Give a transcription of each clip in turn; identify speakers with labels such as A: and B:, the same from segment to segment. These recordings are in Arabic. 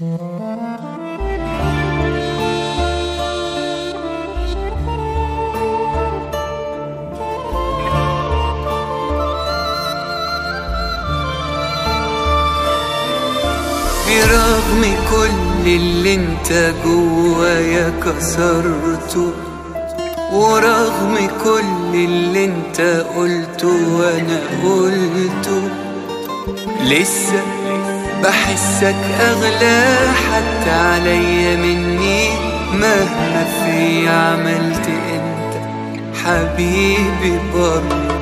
A: برغم كل اللي انت جوايا كسرته ورغم كل اللي انت قلته وأنا قلته لسه بحسك أغلى حتى عليا مني مهما في عملت أنت حبيبي برضه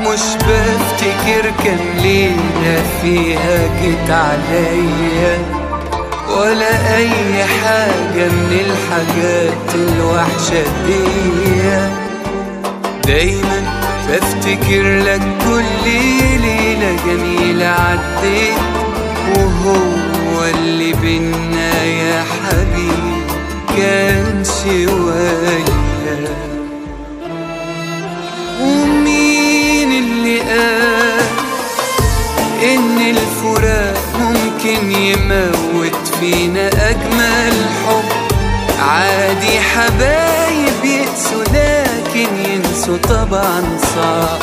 A: مش بفتكر كان ليلة فيها جيت عليا ولا أي حاجة من الحاجات الوحشة دي. دايما بفتكر لك كل ليلة جميلة عديت وهو اللي بينا يا حبيبي كان شوية ومين اللي قال إن الفراق ممكن يموت فينا أجمل حب؟ عادي حبايب يقسوا لكن ينسوا طبعا صعب.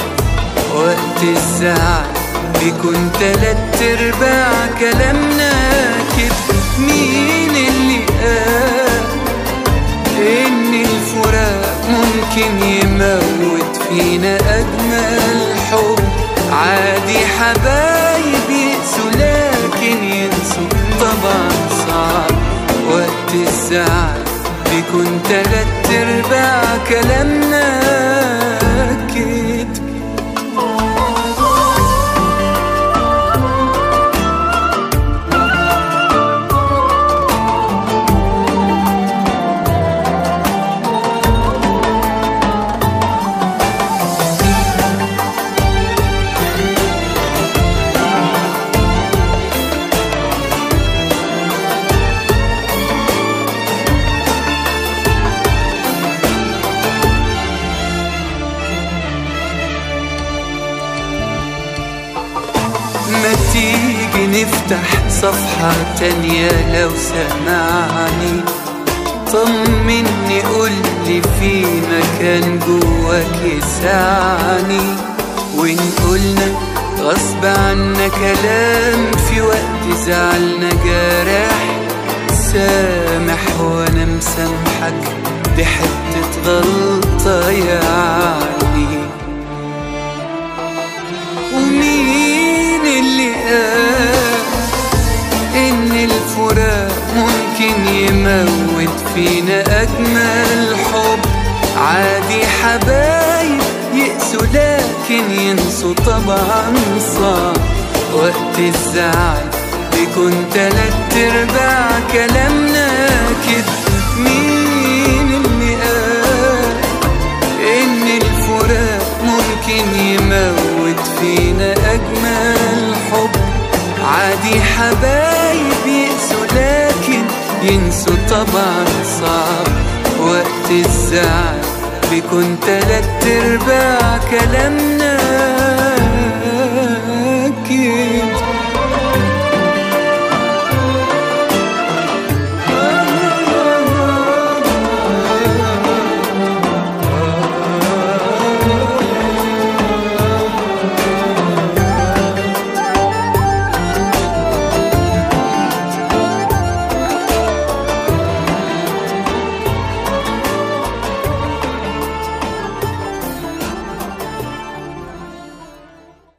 A: وقت الزعل بيكون تلات ارباع كلامنا كده مين اللي قال إن الفراق ممكن يموت فينا أجمل حب؟ عادي حبايب يقسوا لكن ينسوا. طبعا صعب وقت الزعل. بيكون تلات ارباع كلامنا تيجي نفتح صفحة تانية لو سمعني؟ طمني قولي في مكان جواك يسعني. وإن قلنا غصب عنا كلام في وقت زعلنا جارح سامح وأنا مسامحك دي حتة غلطة يعني ان الفراق ممكن يموت فينا أجمل حب. عادي حبايب يقسوا لكن ينسوا طبعا صعب وقت الزعل بيكون تلات أرباع كلامنا كده مين اللي قال إن الفراق ممكن يموت فينا أجمل حب؟ عادي حبايب يقسوا لكن ينسوا طبعا صعب. وقت الزعل بيكون تلات أرباع كلامنا.